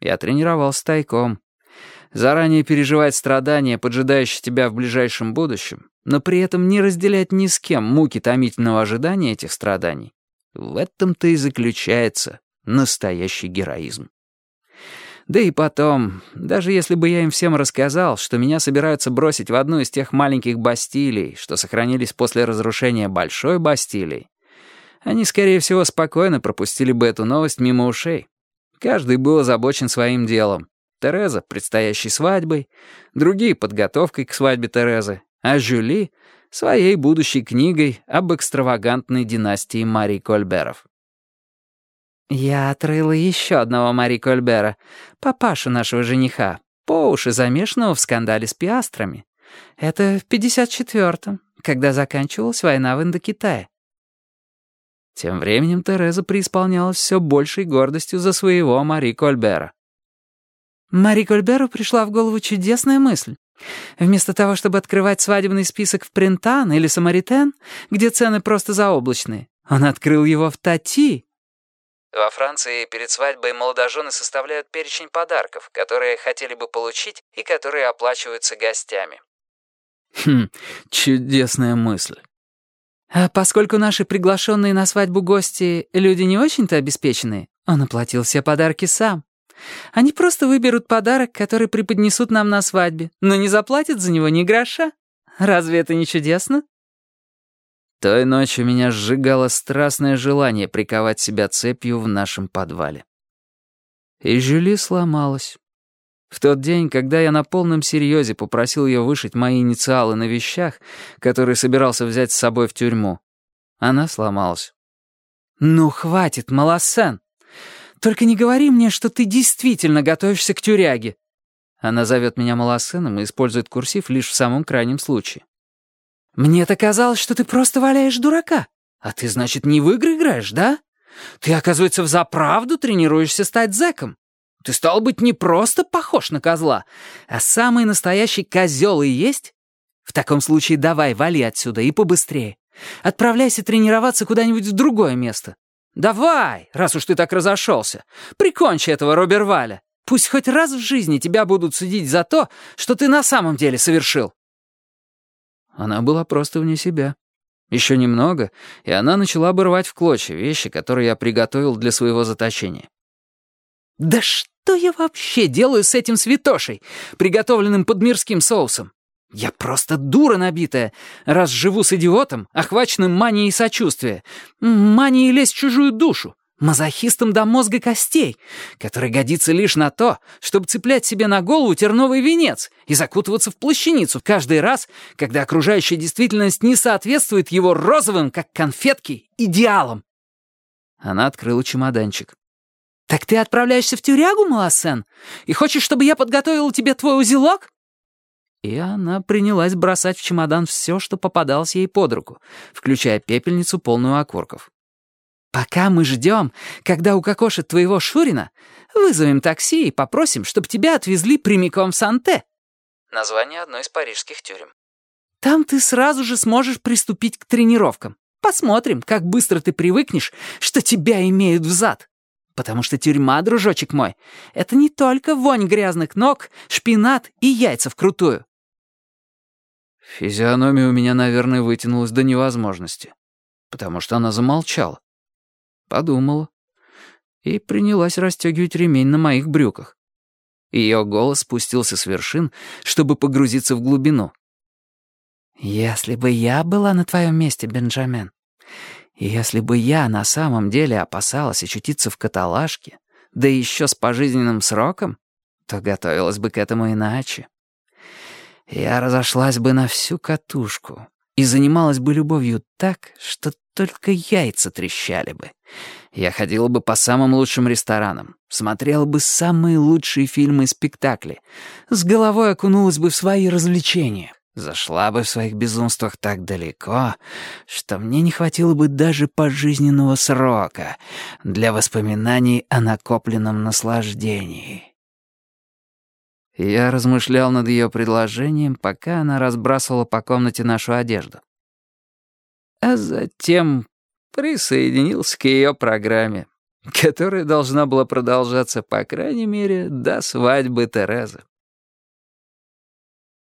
Я тренировался тайком. Заранее переживать страдания, поджидающие тебя в ближайшем будущем, но при этом не разделять ни с кем муки томительного ожидания этих страданий. В этом-то и заключается настоящий героизм. Да и потом, даже если бы я им всем рассказал, что меня собираются бросить в одну из тех маленьких бастилий, что сохранились после разрушения Большой Бастилии, они, скорее всего, спокойно пропустили бы эту новость мимо ушей. Каждый был озабочен своим делом. Тереза — предстоящей свадьбой, другие — подготовкой к свадьбе Терезы, а Жюли — своей будущей книгой об экстравагантной династии Марий Кольберов. «Я отрыла еще одного Мари Кольбера, папашу нашего жениха, по уши замешанного в скандале с пиастрами. Это в 54-м, когда заканчивалась война в Индокитае». Тем временем Тереза преисполнялась все большей гордостью за своего Мари Кольбера. Мари Кольберу пришла в голову чудесная мысль. Вместо того, чтобы открывать свадебный список в Принтан или Самаритен, где цены просто заоблачные, он открыл его в Тати. Во Франции перед свадьбой молодожены составляют перечень подарков, которые хотели бы получить и которые оплачиваются гостями. Хм, чудесная мысль. А поскольку наши приглашенные на свадьбу гости люди не очень-то обеспеченные, он оплатил все подарки сам. Они просто выберут подарок, который преподнесут нам на свадьбе, но не заплатят за него ни гроша. Разве это не чудесно? Той ночью меня сжигало страстное желание приковать себя цепью в нашем подвале. И Жюли сломалась. В тот день, когда я на полном серьезе попросил ее вышить мои инициалы на вещах, которые собирался взять с собой в тюрьму, она сломалась. «Ну, хватит, Малосен!» Только не говори мне, что ты действительно готовишься к тюряге». Она зовет меня малосыном и использует курсив лишь в самом крайнем случае. «Мне-то казалось, что ты просто валяешь дурака. А ты, значит, не в игры играешь, да? Ты, оказывается, взаправду тренируешься стать зэком. Ты, стал быть, не просто похож на козла, а самый настоящий козел и есть? В таком случае давай, вали отсюда и побыстрее. Отправляйся тренироваться куда-нибудь в другое место. «Давай, раз уж ты так разошелся, прикончи этого Роберваля. Пусть хоть раз в жизни тебя будут судить за то, что ты на самом деле совершил». Она была просто вне себя. Еще немного, и она начала бы рвать в клочья вещи, которые я приготовил для своего заточения. «Да что я вообще делаю с этим святошей, приготовленным под мирским соусом? Я просто дура набитая, раз живу с идиотом, охваченным манией сочувствия, манией лезть в чужую душу, мазохистом до мозга костей, который годится лишь на то, чтобы цеплять себе на голову терновый венец и закутываться в плащаницу каждый раз, когда окружающая действительность не соответствует его розовым, как конфетки, идеалам. Она открыла чемоданчик. «Так ты отправляешься в тюрягу, Малосен? И хочешь, чтобы я подготовил тебе твой узелок?» И она принялась бросать в чемодан все, что попадалось ей под руку, включая пепельницу, полную окурков. «Пока мы ждем, когда укокошит твоего Шурина, вызовем такси и попросим, чтобы тебя отвезли прямиком в Санте». Название одной из парижских тюрем. «Там ты сразу же сможешь приступить к тренировкам. Посмотрим, как быстро ты привыкнешь, что тебя имеют взад. Потому что тюрьма, дружочек мой, это не только вонь грязных ног, шпинат и яйца вкрутую. Физиономия у меня, наверное, вытянулась до невозможности, потому что она замолчала. Подумала. И принялась расстегивать ремень на моих брюках. Ее голос спустился с вершин, чтобы погрузиться в глубину. «Если бы я была на твоем месте, Бенджамен, если бы я на самом деле опасалась очутиться в каталажке, да еще с пожизненным сроком, то готовилась бы к этому иначе. Я разошлась бы на всю катушку и занималась бы любовью так, что только яйца трещали бы. Я ходила бы по самым лучшим ресторанам, смотрела бы самые лучшие фильмы и спектакли, с головой окунулась бы в свои развлечения, зашла бы в своих безумствах так далеко, что мне не хватило бы даже пожизненного срока для воспоминаний о накопленном наслаждении. Я размышлял над ее предложением, пока она разбрасывала по комнате нашу одежду. А затем присоединился к ее программе. которая должна была продолжаться, по крайней мере, до свадьбы Терезы.